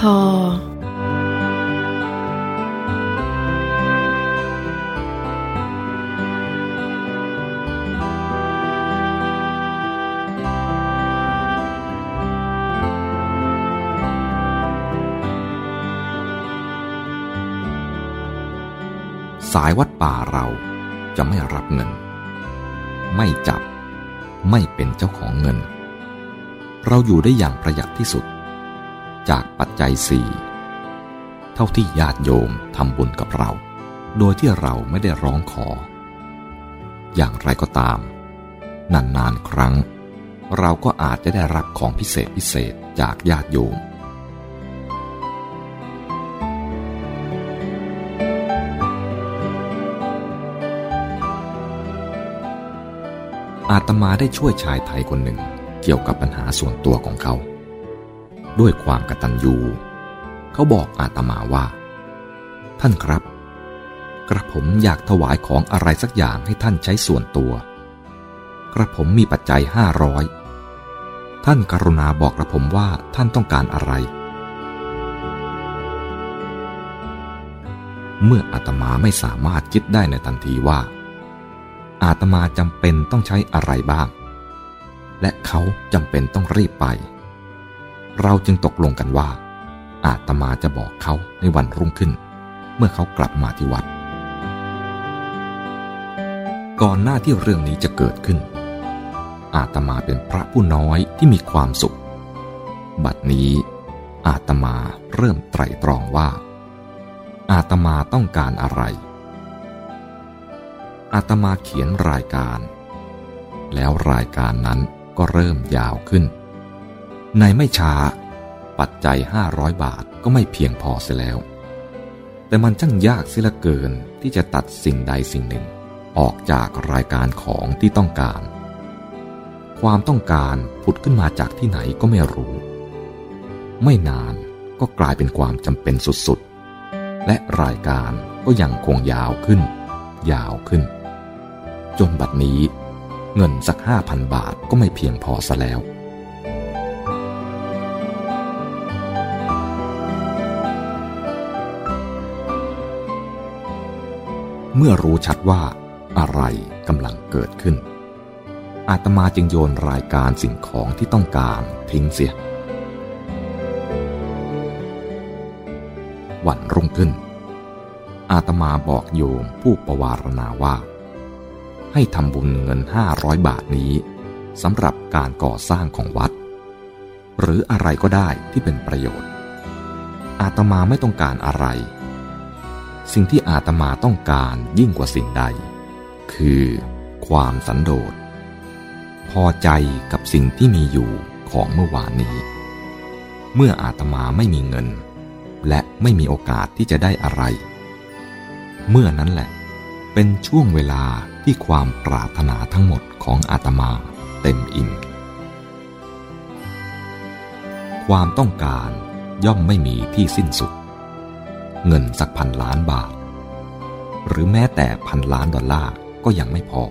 พอ สายวัดป่าเราจะไม่รับเงิน ไม่จับ ไม่เป็นเจ้าของเงิน เราอยู่ได้อย่างประหยัดที่สุด จากปัจจัยสี่เท่าที่ญาติโยมทำบุญกับเรา โดยที่เราไม่ได้ร้องขอ อย่างไรก็ตาม นานๆครั้ง เราก็อาจจะได้รับของพิเศษพิเศษจากญาติโยมอาตมาได้ช่วยชายไทยคนหนึ่งเกี่ยวกับปัญหาส่วนตัวของเขา ด้วยความกตัญญูเขาบอกอาตมาว่า ท่านครับ กระผมอยากถวายของอะไรสักอย่างให้ท่านใช้ส่วนตัว กระผมมีปัจจัยห้าร้อยท่านกรุณาบอกกระผมว่าท่านต้องการอะไร เมื่ออาตมาไม่สามารถคิดได้ในทันทีว่า อาตมาจำเป็นต้องใช้อะไรบ้าง และเขาจำเป็นต้องรีบไป เราจึงตกลงกันว่า อาตมาจะบอกเขาในวันรุ่งขึ้น เมื่อเขากลับมาที่วัด ก่อนหน้าที่เรื่องนี้จะเกิดขึ้น อาตมาเป็นพระผู้น้อยที่มีความสุข บัดนี้อาตมาเริ่มไตรตรองว่า อาตมาต้องการอะไร อาตมาเขียนรายการ แล้วรายการนั้นก็เริ่มยาวขึ้น ในไม่ช้า ปัจจัย 500 บาทก็ไม่เพียงพอเสียแล้ว แต่มันช่างยากเสียลือเกินที่จะตัดสิ่งใดสิ่งหนึ่ง ออกจากรายการของที่ต้องการ ความต้องการผุดขึ้นมาจากที่ไหนก็ไม่รู้ ไม่นานก็กลายเป็นความจำเป็นสุดๆ และรายการก็ยังคงยาวขึ้น ยาวขึ้น จนบัดนี้เงินสักห้าพันบาทก็ไม่เพียงพอซะแล้ว เมื่อรู้ชัดว่าอะไรกำลังเกิดขึ้น อาตมาจึงโยนรายการสิ่งของที่ต้องการทิ้งเสีย วันรุ่งขึ้น อาตมาบอกโยมผู้ประวารณาว่า ให้ทำบุญเงินห้าร้อยบาทนี้สำหรับการก่อสร้างของวัด หรืออะไรก็ได้ที่เป็นประโยชน์ อาตมาไม่ต้องการอะไร สิ่งที่อาตมาต้องการยิ่งกว่าสิ่งใด คือความสันโดษพอใจกับสิ่งที่มีอยู่ของเมื่อวานนี้ เมื่ออาตมาไม่มีเงิน และไม่มีโอกาสที่จะได้อะไร เมื่อนั้นแหละ เป็นช่วงเวลาที่ความปรารถนาทั้งหมดของอาตมาเต็มอิ่มความต้องการย่อมไม่มีที่สิ้นสุด เงินสักพันล้านบาท หรือแม้แต่พันล้านดอลลาร์ก็ยังไม่พอ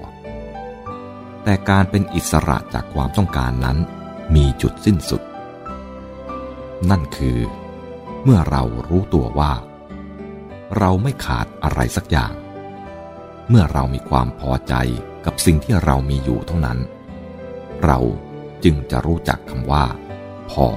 แต่การเป็นอิสระจากความต้องการนั้นมีจุดสิ้นสุด นั่นคือ เมื่อเรารู้ตัวว่า เราไม่ขาดอะไรสักอย่าง เมื่อเรามีความพอใจกับสิ่งที่เรามีอยู่เท่านั้น เราจึงจะรู้จักคำว่า พอ